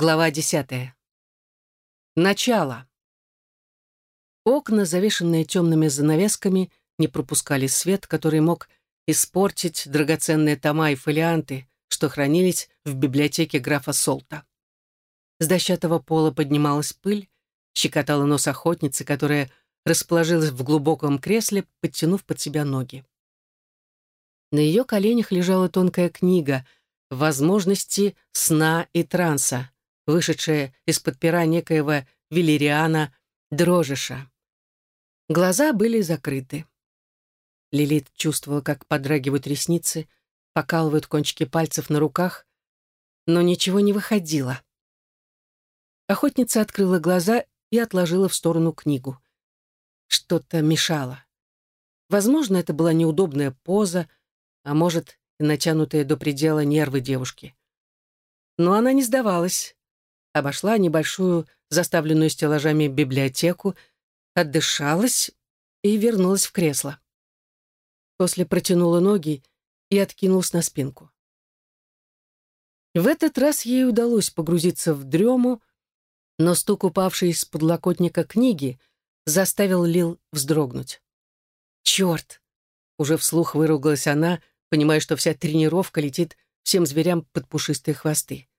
Глава десятая. Начало. Окна, завешенные темными занавесками, не пропускали свет, который мог испортить драгоценные тома и фолианты, что хранились в библиотеке графа Солта. С дощатого пола поднималась пыль, щекотала нос охотницы, которая расположилась в глубоком кресле, подтянув под себя ноги. На ее коленях лежала тонкая книга «Возможности сна и транса», вышедшая из-под пера некоего Велериана Дрожиша. Глаза были закрыты. Лилит чувствовала, как подрагивают ресницы, покалывают кончики пальцев на руках, но ничего не выходило. Охотница открыла глаза и отложила в сторону книгу. Что-то мешало. Возможно, это была неудобная поза, а может, и натянутые до предела нервы девушки. Но она не сдавалась. Обошла небольшую, заставленную стеллажами библиотеку, отдышалась и вернулась в кресло. После протянула ноги и откинулась на спинку. В этот раз ей удалось погрузиться в дрему, но стук, упавший из подлокотника книги, заставил Лил вздрогнуть. «Черт!» — уже вслух выругалась она, понимая, что вся тренировка летит всем зверям под пушистые хвосты.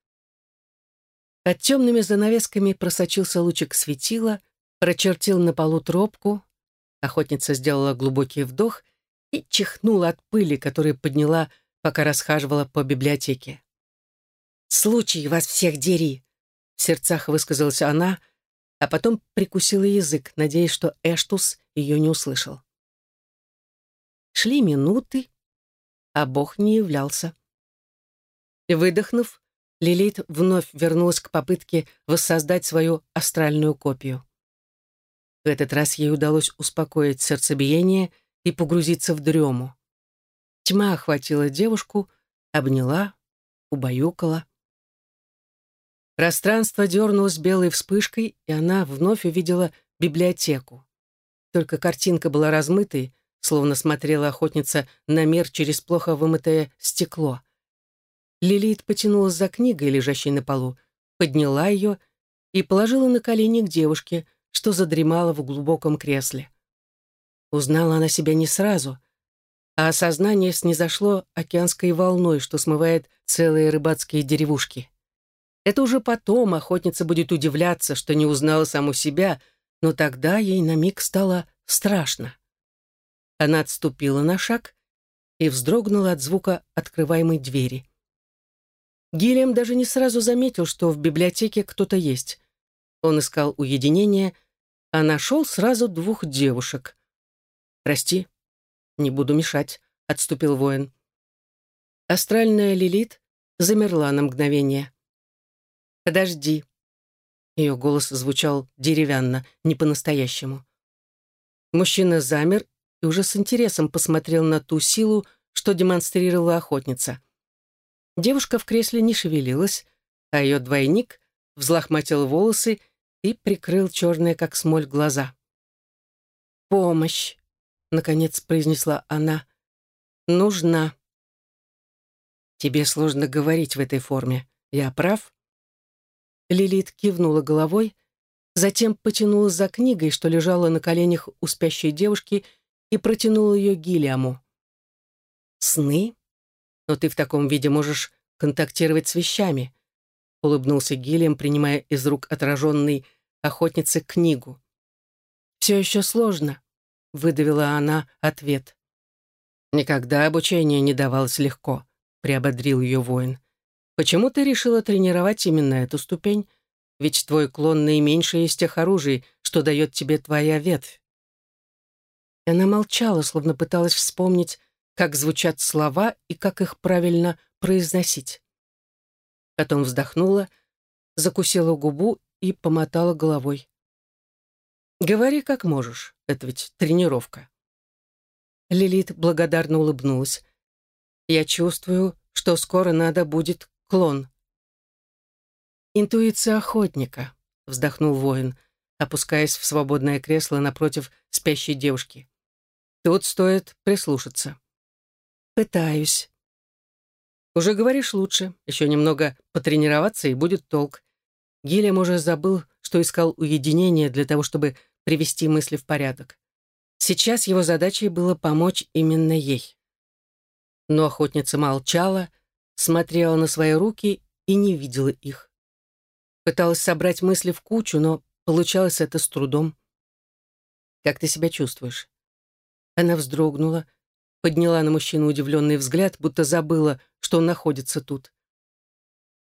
Под темными занавесками просочился лучик светила, прочертил на полу тропку. Охотница сделала глубокий вдох и чихнула от пыли, которую подняла, пока расхаживала по библиотеке. «Случай вас всех дери!» — в сердцах высказалась она, а потом прикусила язык, надеясь, что Эштус ее не услышал. Шли минуты, а Бог не являлся. Выдохнув, Лилит вновь вернулась к попытке воссоздать свою астральную копию. В этот раз ей удалось успокоить сердцебиение и погрузиться в дрему. Тьма охватила девушку, обняла, убаюкала. Пространство дернулось белой вспышкой, и она вновь увидела библиотеку. Только картинка была размытой, словно смотрела охотница на мир через плохо вымытое стекло. Лилит потянулась за книгой, лежащей на полу, подняла ее и положила на колени к девушке, что задремала в глубоком кресле. Узнала она себя не сразу, а осознание снизошло океанской волной, что смывает целые рыбацкие деревушки. Это уже потом охотница будет удивляться, что не узнала саму себя, но тогда ей на миг стало страшно. Она отступила на шаг и вздрогнула от звука открываемой двери. Гильям даже не сразу заметил, что в библиотеке кто-то есть. Он искал уединение, а нашел сразу двух девушек. «Прости, не буду мешать», — отступил воин. Астральная Лилит замерла на мгновение. «Подожди». Ее голос звучал деревянно, не по-настоящему. Мужчина замер и уже с интересом посмотрел на ту силу, что демонстрировала охотница. Девушка в кресле не шевелилась, а ее двойник взлохматил волосы и прикрыл черные, как смоль, глаза. «Помощь!» — наконец произнесла она. «Нужна». «Тебе сложно говорить в этой форме. Я прав?» Лилит кивнула головой, затем потянулась за книгой, что лежала на коленях у спящей девушки, и протянула ее Гиллиаму. «Сны? Но ты в таком виде можешь контактировать с вещами», улыбнулся Гиллиам, принимая из рук отраженной охотницы книгу. «Все еще сложно», — выдавила она ответ. «Никогда обучение не давалось легко», — приободрил ее воин. «Почему ты решила тренировать именно эту ступень? Ведь твой клон наименьший из тех оружий, что дает тебе твоя ветвь». Она молчала, словно пыталась вспомнить, как звучат слова и как их правильно произносить. Потом вздохнула, закусила губу и помотала головой. «Говори как можешь, это ведь тренировка». Лилит благодарно улыбнулась. «Я чувствую, что скоро надо будет клон». «Интуиция охотника», — вздохнул воин, опускаясь в свободное кресло напротив спящей девушки. «Тут стоит прислушаться». «Пытаюсь». «Уже говоришь лучше. Еще немного потренироваться, и будет толк. Гильям уже забыл, что искал уединение для того, чтобы привести мысли в порядок. Сейчас его задачей было помочь именно ей. Но охотница молчала, смотрела на свои руки и не видела их. Пыталась собрать мысли в кучу, но получалось это с трудом. «Как ты себя чувствуешь?» Она вздрогнула, подняла на мужчину удивленный взгляд, будто забыла, что он находится тут.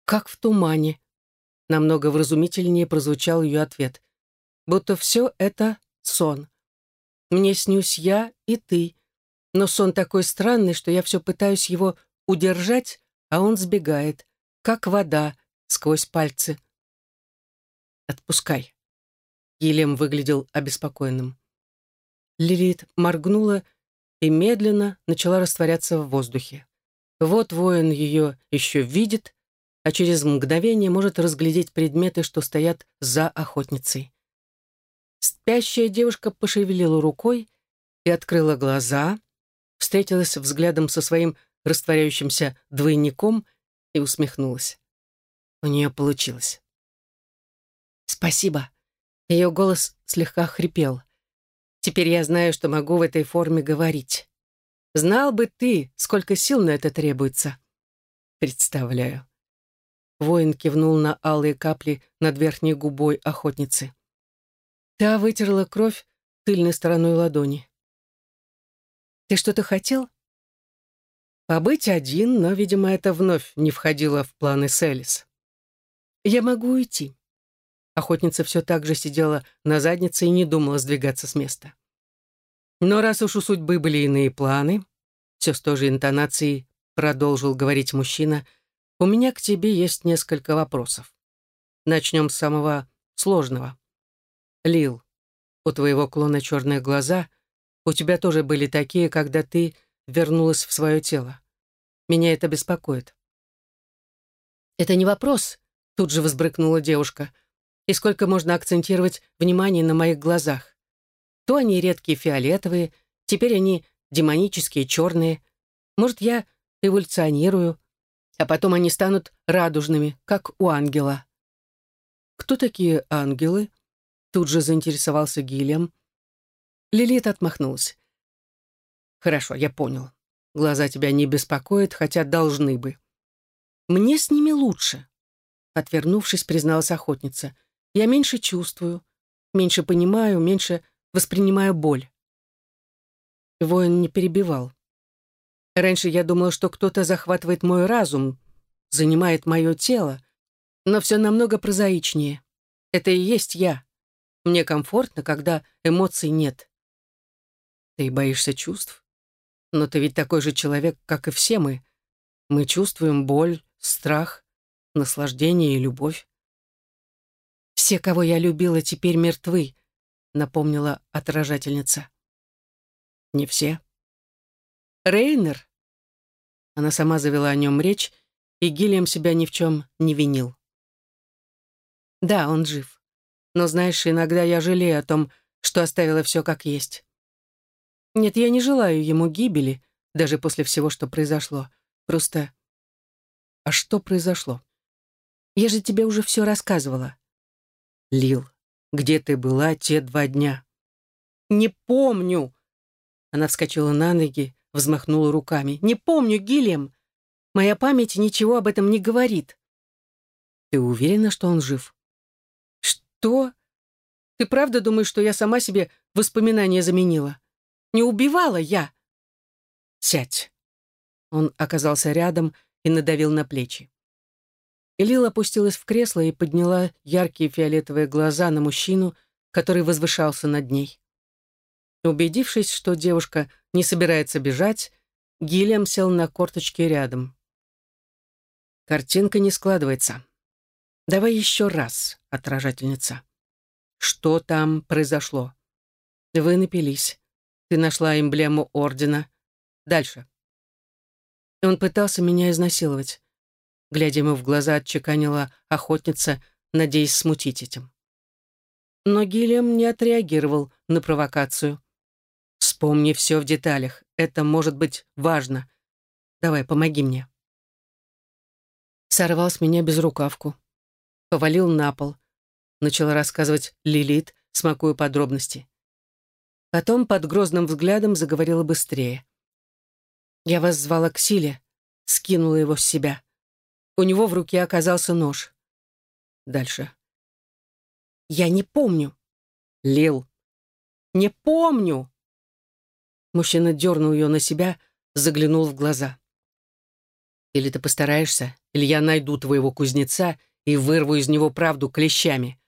«Как в тумане», — намного вразумительнее прозвучал ее ответ. «Будто все это сон. Мне снюсь я и ты, но сон такой странный, что я все пытаюсь его удержать, а он сбегает, как вода, сквозь пальцы». «Отпускай». Елем выглядел обеспокоенным. Лилит моргнула и медленно начала растворяться в воздухе. Вот воин ее еще видит, а через мгновение может разглядеть предметы, что стоят за охотницей. Спящая девушка пошевелила рукой и открыла глаза, встретилась взглядом со своим растворяющимся двойником и усмехнулась. У нее получилось. «Спасибо». Ее голос слегка хрипел. Теперь я знаю, что могу в этой форме говорить. Знал бы ты, сколько сил на это требуется. Представляю. Воин кивнул на алые капли над верхней губой охотницы. Та вытерла кровь тыльной стороной ладони. «Ты что-то хотел?» «Побыть один, но, видимо, это вновь не входило в планы Селис. Я могу уйти. Охотница все так же сидела на заднице и не думала сдвигаться с места. Но раз уж у судьбы были иные планы, все с той же интонацией продолжил говорить мужчина, у меня к тебе есть несколько вопросов. Начнем с самого сложного. Лил, у твоего клона черные глаза, у тебя тоже были такие, когда ты вернулась в свое тело. Меня это беспокоит. «Это не вопрос», — тут же возбрыкнула девушка — и сколько можно акцентировать внимание на моих глазах. То они редкие фиолетовые, теперь они демонические черные. Может, я эволюционирую, а потом они станут радужными, как у ангела. «Кто такие ангелы?» Тут же заинтересовался Гильям. Лилит отмахнулась. «Хорошо, я понял. Глаза тебя не беспокоят, хотя должны бы». «Мне с ними лучше», — отвернувшись, призналась охотница. Я меньше чувствую, меньше понимаю, меньше воспринимаю боль. Воин не перебивал. Раньше я думала, что кто-то захватывает мой разум, занимает мое тело, но все намного прозаичнее. Это и есть я. Мне комфортно, когда эмоций нет. Ты боишься чувств? Но ты ведь такой же человек, как и все мы. Мы чувствуем боль, страх, наслаждение и любовь. «Все, кого я любила, теперь мертвы», — напомнила отражательница. «Не все». «Рейнер?» Она сама завела о нем речь, и Гильям себя ни в чем не винил. «Да, он жив. Но, знаешь, иногда я жалею о том, что оставила все как есть. Нет, я не желаю ему гибели, даже после всего, что произошло. Просто... А что произошло? Я же тебе уже все рассказывала. Лил, где ты была те два дня? Не помню. Она вскочила на ноги, взмахнула руками. Не помню, Гильям. Моя память ничего об этом не говорит. Ты уверена, что он жив? Что? Ты правда думаешь, что я сама себе воспоминания заменила? Не убивала я. Сядь. Он оказался рядом и надавил на плечи. Элил опустилась в кресло и подняла яркие фиолетовые глаза на мужчину, который возвышался над ней. Убедившись, что девушка не собирается бежать, Гильям сел на корточки рядом. Картинка не складывается. Давай еще раз, отражательница. Что там произошло? Вы напились. Ты нашла эмблему ордена. Дальше. Он пытался меня изнасиловать глядя ему в глаза, отчеканила охотница, надеясь смутить этим. Но Гильям не отреагировал на провокацию. «Вспомни все в деталях. Это может быть важно. Давай, помоги мне». Сорвал с меня безрукавку. повалил на пол. Начала рассказывать Лилит, смакуя подробности. Потом под грозным взглядом заговорила быстрее. «Я вас звала к силе», скинула его с себя. У него в руке оказался нож. Дальше. «Я не помню». «Лил». «Не помню». Мужчина дернул ее на себя, заглянул в глаза. «Или ты постараешься, или я найду твоего кузнеца и вырву из него правду клещами».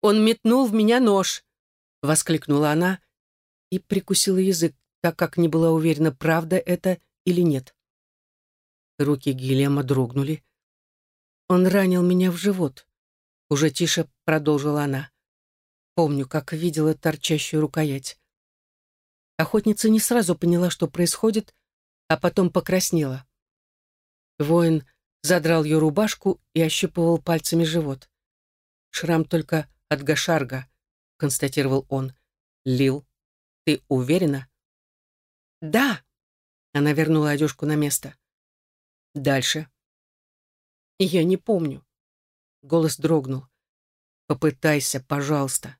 «Он метнул в меня нож», — воскликнула она и прикусила язык, так как не была уверена, правда это или нет. Руки Гильяма дрогнули. «Он ранил меня в живот», — уже тише продолжила она. Помню, как видела торчащую рукоять. Охотница не сразу поняла, что происходит, а потом покраснела. Воин задрал ее рубашку и ощупывал пальцами живот. Шрам только от гашарга, констатировал он. Лил, ты уверена? Да. Она вернула одежку на место. Дальше. Я не помню. Голос дрогнул. Попытайся, пожалуйста.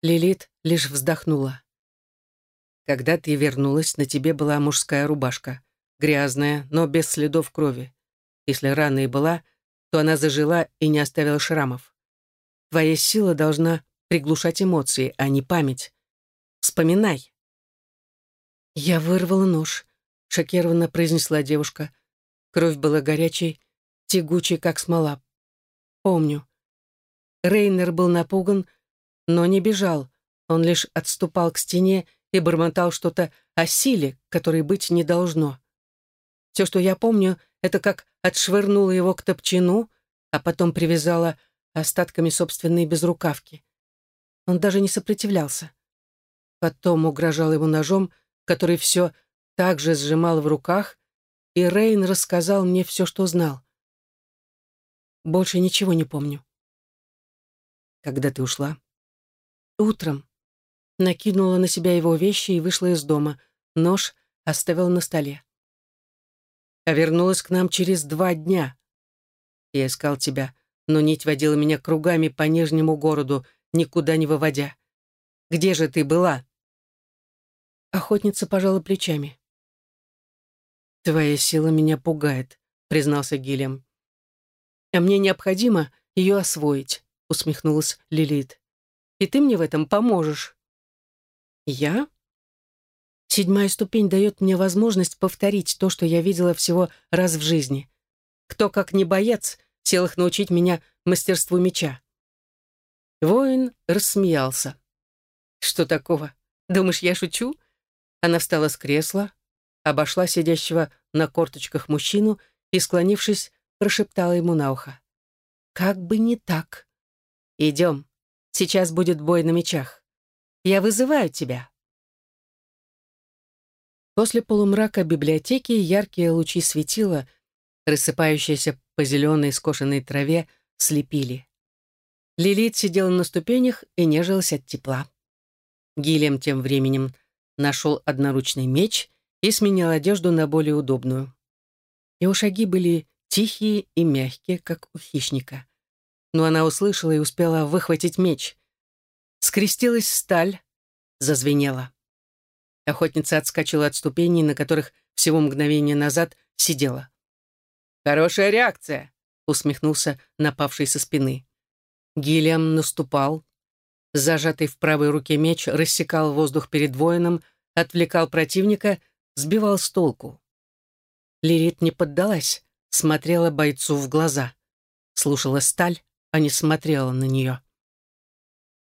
Лилит лишь вздохнула. Когда ты вернулась, на тебе была мужская рубашка. Грязная, но без следов крови. Если рана и была, то она зажила и не оставила шрамов. Твоя сила должна приглушать эмоции, а не память. Вспоминай. Я вырвала нож, шокированно произнесла девушка. Кровь была горячей, тягучей, как смола. Помню. Рейнер был напуган, но не бежал. Он лишь отступал к стене и бормотал что-то о силе, которой быть не должно. Все, что я помню, это как отшвырнула его к топчину, а потом привязала остатками собственной безрукавки. Он даже не сопротивлялся. Потом угрожал ему ножом, который все так же сжимал в руках, и Рейн рассказал мне все, что знал. Больше ничего не помню. Когда ты ушла? Утром. Накинула на себя его вещи и вышла из дома. Нож оставила на столе. А вернулась к нам через два дня. Я искал тебя, но нить водила меня кругами по нижнему городу, никуда не выводя. Где же ты была?» Охотница пожала плечами. «Твоя сила меня пугает», — признался Гильям. «А мне необходимо ее освоить», — усмехнулась Лилит. «И ты мне в этом поможешь». «Я?» Седьмая ступень дает мне возможность повторить то, что я видела всего раз в жизни. Кто, как не боец, в силах научить меня мастерству меча. Воин рассмеялся. «Что такого? Думаешь, я шучу?» Она встала с кресла, обошла сидящего на корточках мужчину и, склонившись, прошептала ему на ухо. «Как бы не так. Идем. Сейчас будет бой на мечах. Я вызываю тебя». После полумрака библиотеки яркие лучи светила, рассыпающиеся по зеленой скошенной траве, слепили. Лилит сидела на ступенях и нежилась от тепла. Гилем тем временем нашел одноручный меч и сменил одежду на более удобную. Его шаги были тихие и мягкие, как у хищника. Но она услышала и успела выхватить меч. Скрестилась сталь, зазвенела. Охотница отскочила от ступеней, на которых всего мгновение назад сидела. «Хорошая реакция!» — усмехнулся напавший со спины. Гиллиам наступал. Зажатый в правой руке меч рассекал воздух перед воином, отвлекал противника — сбивал с толку. Лилит не поддалась, смотрела бойцу в глаза. Слушала сталь, а не смотрела на нее.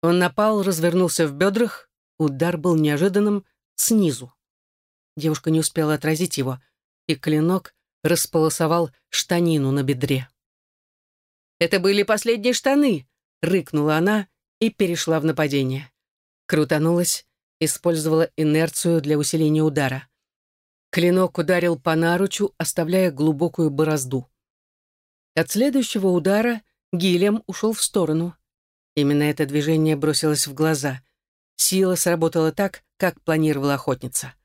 Он напал, развернулся в бедрах, удар был неожиданным, снизу. Девушка не успела отразить его, и клинок располосовал штанину на бедре. «Это были последние штаны!» — рыкнула она и перешла в нападение. Крутанулась, использовала инерцию для усиления удара. Клинок ударил по наручу, оставляя глубокую борозду. От следующего удара Гилем ушел в сторону. Именно это движение бросилось в глаза. Сила сработала так, как планировала охотница.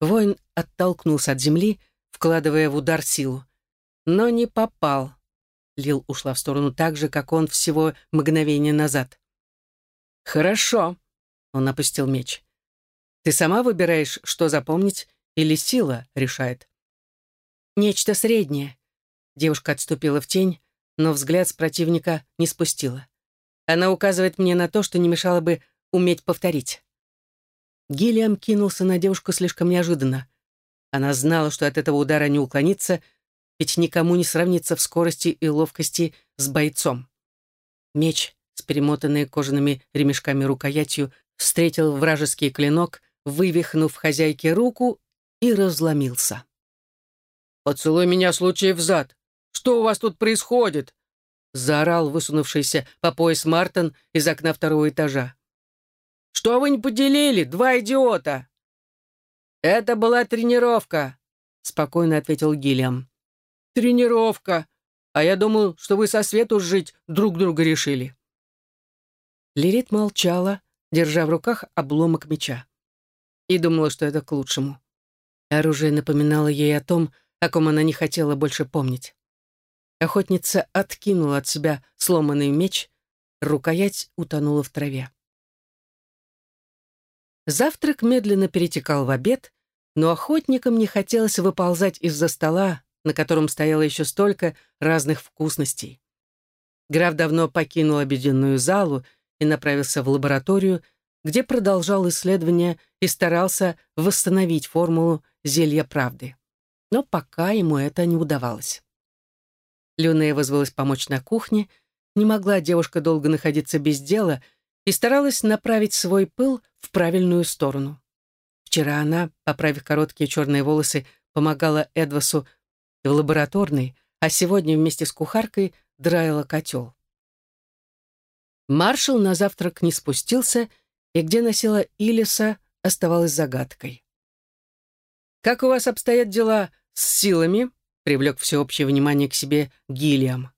Воин оттолкнулся от земли, вкладывая в удар силу. Но не попал. Лил ушла в сторону так же, как он всего мгновение назад. «Хорошо», — он опустил меч. «Ты сама выбираешь, что запомнить, или сила решает?» «Нечто среднее». Девушка отступила в тень, но взгляд с противника не спустила. Она указывает мне на то, что не мешало бы уметь повторить. Гиллиам кинулся на девушку слишком неожиданно. Она знала, что от этого удара не уклониться, ведь никому не сравнится в скорости и ловкости с бойцом. Меч с перемотанной кожаными ремешками рукоятью встретил вражеский клинок, вывихнув хозяйке руку и разломился. «Поцелуй меня случай взад! Что у вас тут происходит?» заорал высунувшийся по пояс Мартин из окна второго этажа. «Что вы не поделили, два идиота?» «Это была тренировка», — спокойно ответил Гиллиам. «Тренировка. А я думал, что вы со свету жить друг друга решили». Лирит молчала, держа в руках обломок меча. И думала, что это к лучшему. Оружие напоминало ей о том, о ком она не хотела больше помнить. Охотница откинула от себя сломанный меч, рукоять утонула в траве. Завтрак медленно перетекал в обед, но охотникам не хотелось выползать из-за стола, на котором стояло еще столько разных вкусностей. Граф давно покинул обеденную залу и направился в лабораторию, где продолжал исследования и старался восстановить формулу зелья правды. Но пока ему это не удавалось. Люная вызвалась помочь на кухне, не могла девушка долго находиться без дела и старалась направить свой пыл в правильную сторону. Вчера она, поправив короткие черные волосы, помогала Эдвасу в лабораторной, а сегодня вместе с кухаркой драила котел. Маршал на завтрак не спустился, и где носила Илиса, оставалась загадкой. «Как у вас обстоят дела с силами?» привлек всеобщее внимание к себе Гиллиам.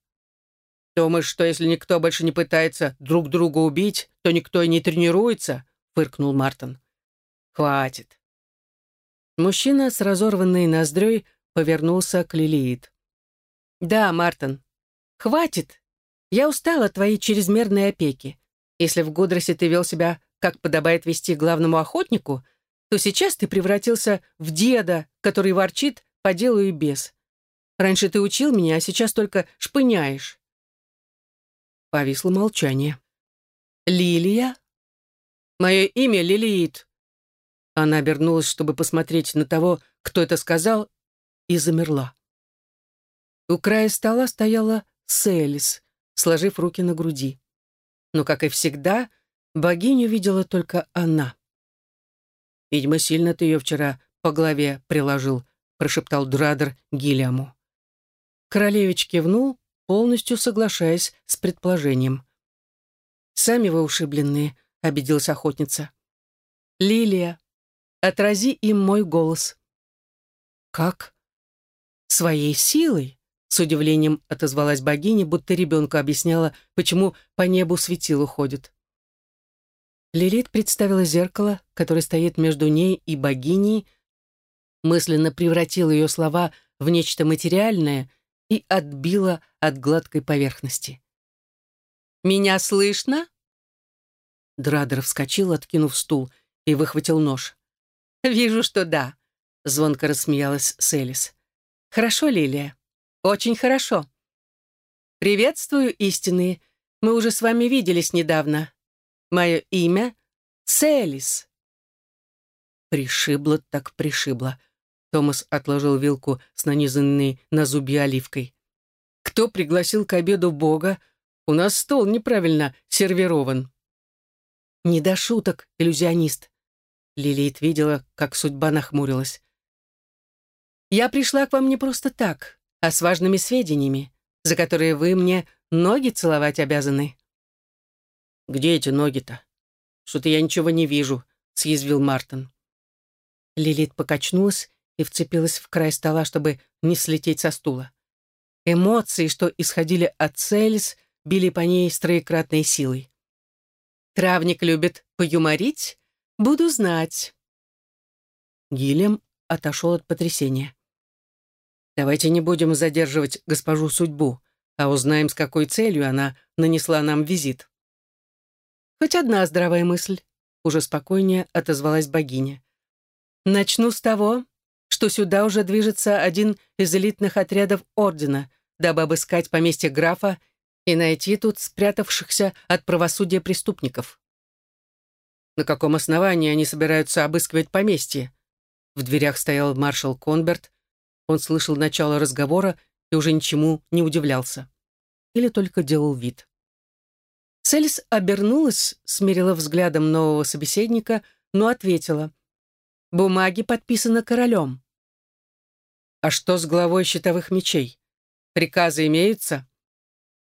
«Думаешь, что если никто больше не пытается друг друга убить, то никто и не тренируется?» — фыркнул Мартин. «Хватит». Мужчина с разорванной ноздрёй повернулся к Лилиит. «Да, Мартин, хватит. Я устал от твоей чрезмерной опеки. Если в Гудросе ты вел себя, как подобает вести главному охотнику, то сейчас ты превратился в деда, который ворчит по делу и без. Раньше ты учил меня, а сейчас только шпыняешь». Повисло молчание. «Лилия?» «Мое имя Лилиит». Она обернулась, чтобы посмотреть на того, кто это сказал, и замерла. У края стола стояла Селис, сложив руки на груди. Но, как и всегда, богиню видела только она. «Видимо, сильно ты ее вчера по голове приложил», прошептал Драдер Гиллиаму. Королевич кивнул, полностью соглашаясь с предположением. «Сами вы ушибленные», — обиделась охотница. «Лилия, отрази им мой голос». «Как?» «Своей силой», — с удивлением отозвалась богиня, будто ребенку объясняла, почему по небу светило ходит. Лилит представила зеркало, которое стоит между ней и богиней, мысленно превратила ее слова в нечто материальное и отбила от гладкой поверхности. «Меня слышно?» Драдер вскочил, откинув стул, и выхватил нож. «Вижу, что да», — звонко рассмеялась Селис. «Хорошо, Лилия. Очень хорошо. Приветствую, истинные. Мы уже с вами виделись недавно. Мое имя — Селис». Пришибло так пришибло. Томас отложил вилку с нанизанной на зубья оливкой. «Кто пригласил к обеду Бога? У нас стол неправильно сервирован». «Не до шуток, иллюзионист». Лилит видела, как судьба нахмурилась. «Я пришла к вам не просто так, а с важными сведениями, за которые вы мне ноги целовать обязаны». «Где эти ноги-то? Что-то я ничего не вижу», — съязвил Мартин. Лилит покачнулась и вцепилась в край стола, чтобы не слететь со стула. Эмоции, что исходили от Цельс, били по ней с троекратной силой. «Травник любит поюморить? Буду знать». Гилем отошел от потрясения. «Давайте не будем задерживать госпожу судьбу», а узнаем, с какой целью она нанесла нам визит. Хоть одна здравая мысль, уже спокойнее отозвалась богиня. Начну с того, что сюда уже движется один из элитных отрядов Ордена, дабы обыскать поместье графа и найти тут спрятавшихся от правосудия преступников. На каком основании они собираются обыскивать поместье? В дверях стоял маршал Конберт. Он слышал начало разговора и уже ничему не удивлялся. Или только делал вид. Селис обернулась, смирила взглядом нового собеседника, но ответила. «Бумаги подписаны королем». «А что с главой щитовых мечей? Приказы имеются?»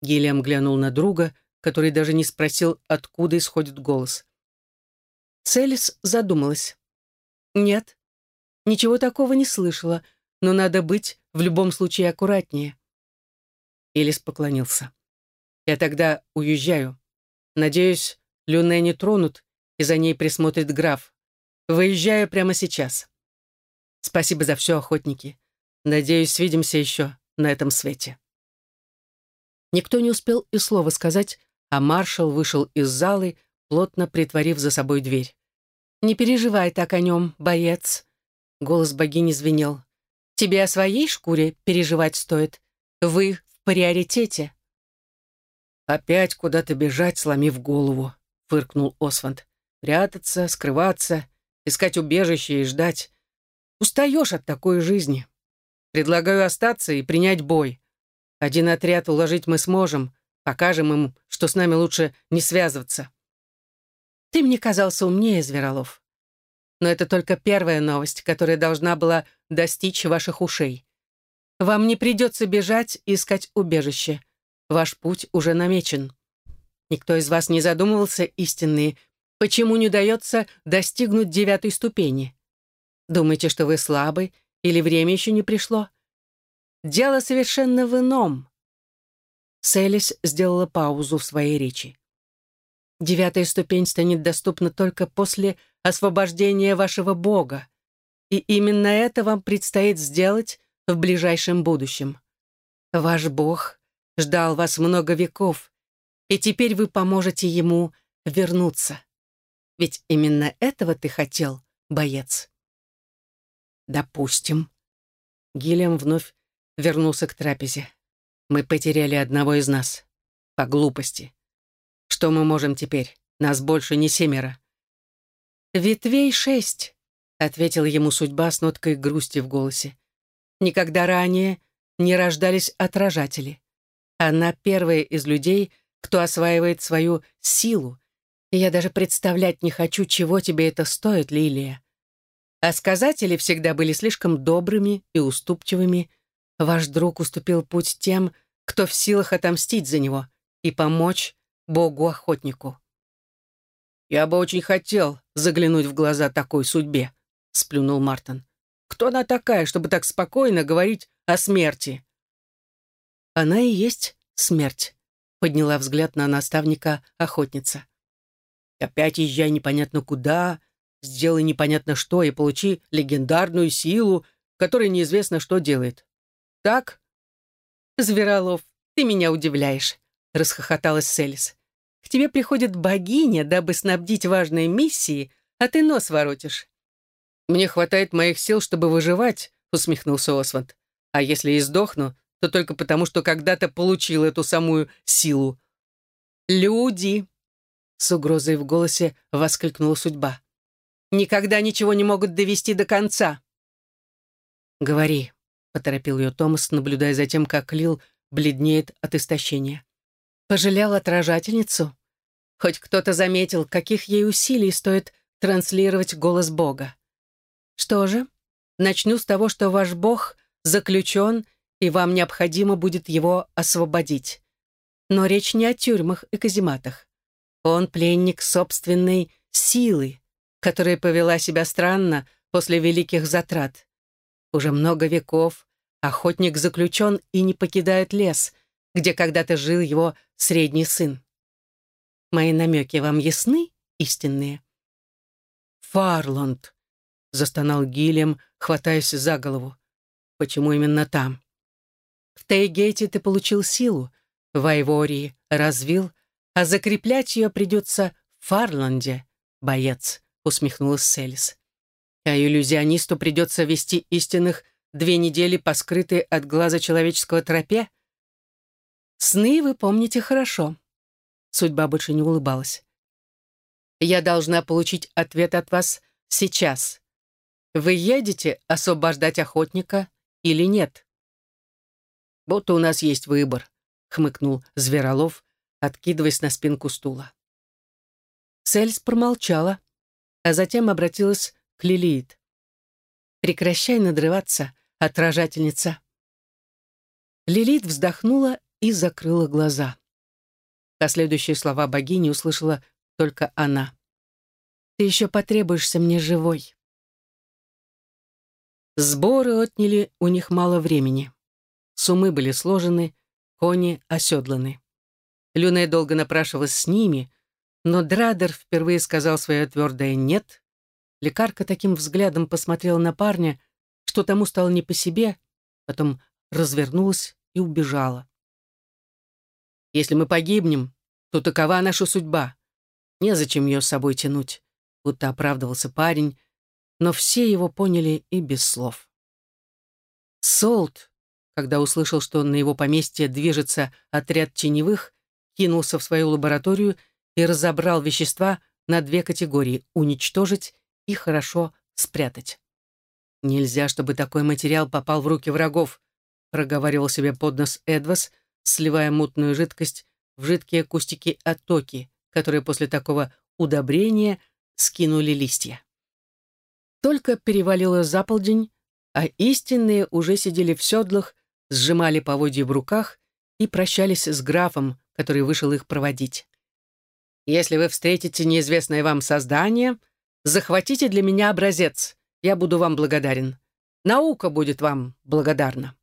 Гильям глянул на друга, который даже не спросил, откуда исходит голос. Селис задумалась. «Нет, ничего такого не слышала, но надо быть в любом случае аккуратнее». Элис поклонился. «Я тогда уезжаю. Надеюсь, Люне не тронут, и за ней присмотрит граф. Выезжаю прямо сейчас. Спасибо за все, охотники. Надеюсь, свидимся еще на этом свете». Никто не успел и слова сказать, а маршал вышел из залы, плотно притворив за собой дверь. «Не переживай так о нем, боец», — голос богини звенел. «Тебе о своей шкуре переживать стоит. Вы в приоритете». «Опять куда-то бежать, сломив голову», — фыркнул Осванд. «Прятаться, скрываться, искать убежище и ждать. Устаешь от такой жизни. Предлагаю остаться и принять бой. Один отряд уложить мы сможем, покажем им, что с нами лучше не связываться». Ты мне казался умнее, Зверолов. Но это только первая новость, которая должна была достичь ваших ушей. Вам не придется бежать и искать убежище. Ваш путь уже намечен. Никто из вас не задумывался, истинные, почему не удается достигнуть девятой ступени. Думаете, что вы слабы или время еще не пришло? Дело совершенно в ином. Селис сделала паузу в своей речи. Девятая ступень станет доступна только после освобождения вашего Бога. И именно это вам предстоит сделать в ближайшем будущем. Ваш Бог ждал вас много веков, и теперь вы поможете ему вернуться. Ведь именно этого ты хотел, боец. Допустим. Гильям вновь вернулся к трапезе. Мы потеряли одного из нас. По глупости. Что мы можем теперь? Нас больше не семеро. «Ветвей шесть», — ответила ему судьба с ноткой грусти в голосе. «Никогда ранее не рождались отражатели. Она первая из людей, кто осваивает свою силу, и я даже представлять не хочу, чего тебе это стоит, Лилия. А сказатели всегда были слишком добрыми и уступчивыми. Ваш друг уступил путь тем, кто в силах отомстить за него и помочь богу-охотнику. «Я бы очень хотел заглянуть в глаза такой судьбе», — сплюнул Мартин. «Кто она такая, чтобы так спокойно говорить о смерти?» «Она и есть смерть», — подняла взгляд на наставника охотница. «Опять езжай непонятно куда, сделай непонятно что и получи легендарную силу, которая неизвестно что делает. Так?» «Зверолов, ты меня удивляешь», — расхохоталась Селис. К тебе приходит богиня, дабы снабдить важной миссией, а ты нос воротишь». «Мне хватает моих сил, чтобы выживать», — усмехнулся Осванд. «А если и сдохну, то только потому, что когда-то получил эту самую силу». «Люди!» — с угрозой в голосе воскликнула судьба. «Никогда ничего не могут довести до конца». «Говори», — поторопил ее Томас, наблюдая за тем, как Лил бледнеет от истощения. Пожалел отражательницу? Хоть кто-то заметил, каких ей усилий стоит транслировать голос Бога. Что же, начну с того, что ваш Бог заключен, и вам необходимо будет его освободить. Но речь не о тюрьмах и казематах. Он пленник собственной силы, которая повела себя странно после великих затрат. Уже много веков охотник заключен и не покидает лес, где когда-то жил его средний сын. Мои намеки вам ясны, истинные? «Фарланд», — застонал Гильям, хватаясь за голову. «Почему именно там?» В Тейгейте ты получил силу, в Айвории развил, а закреплять ее придется в Фарланде, боец, усмехнулась Селис. А иллюзионисту придется вести истинных две недели по скрытой от глаза человеческого тропе? Сны вы помните хорошо. Судьба больше не улыбалась. Я должна получить ответ от вас сейчас. Вы едете освобождать охотника или нет? Будто у нас есть выбор, хмыкнул Зверолов, откидываясь на спинку стула. Сельс промолчала, а затем обратилась к Лилит. «Прекращай надрываться, отражательница». Лилит вздохнула и закрыла глаза. Последующие слова богини услышала только она. «Ты еще потребуешься мне живой». Сборы отняли у них мало времени. Сумы были сложены, кони оседланы. Люне долго напрашивалась с ними, но Драдер впервые сказал свое твердое «нет». Лекарка таким взглядом посмотрела на парня, что тому стало не по себе, потом развернулась и убежала. «Если мы погибнем, то такова наша судьба. Незачем ее с собой тянуть», — будто оправдывался парень, но все его поняли и без слов. Солт, когда услышал, что на его поместье движется отряд теневых, кинулся в свою лабораторию и разобрал вещества на две категории — уничтожить и хорошо спрятать. «Нельзя, чтобы такой материал попал в руки врагов», проговаривал себе под нос Эдвас, сливая мутную жидкость в жидкие кустики оттоки, которые после такого удобрения скинули листья. Только перевалило за полдень, а истинные уже сидели в седлах, сжимали поводья в руках и прощались с графом, который вышел их проводить. «Если вы встретите неизвестное вам создание, захватите для меня образец. Я буду вам благодарен. Наука будет вам благодарна».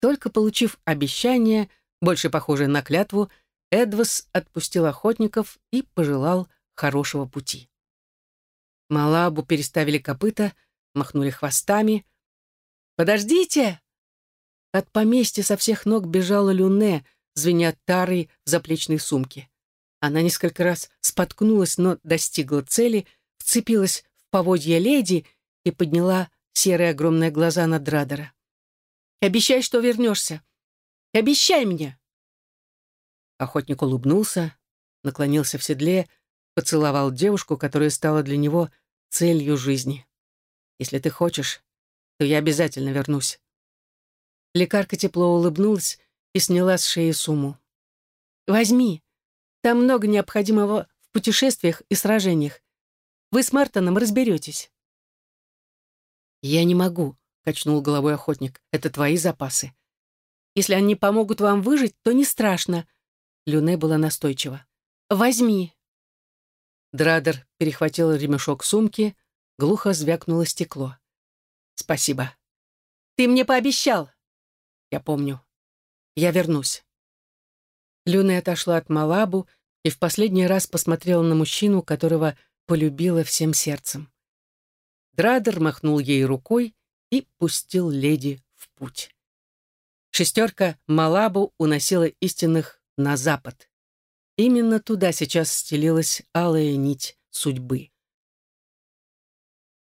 Только получив обещание, больше похожее на клятву, Эдвас отпустил охотников и пожелал хорошего пути. Малабу переставили копыта, махнули хвостами. «Подождите!» От поместья со всех ног бежала Люне, звеня тарой в заплечной сумке. Она несколько раз споткнулась, но достигла цели, вцепилась в поводья леди и подняла серые огромные глаза на Драдера. «Обещай, что вернешься! Обещай мне!» Охотник улыбнулся, наклонился в седле, поцеловал девушку, которая стала для него целью жизни. «Если ты хочешь, то я обязательно вернусь». Лекарка тепло улыбнулась и сняла с шеи сумму. «Возьми. Там много необходимого в путешествиях и сражениях. Вы с Мартоном разберетесь». «Я не могу», — качнул головой охотник. «Это твои запасы. Если они помогут вам выжить, то не страшно». Люне была настойчива. «Возьми». Драдер перехватил ремешок сумки, глухо звякнуло стекло. «Спасибо». «Ты мне пообещал». «Я помню. Я вернусь». Люна отошла от Малабу и в последний раз посмотрела на мужчину, которого полюбила всем сердцем. Драдер махнул ей рукой и пустил леди в путь. Шестерка Малабу уносила истинных на запад. Именно туда сейчас стелилась алая нить судьбы.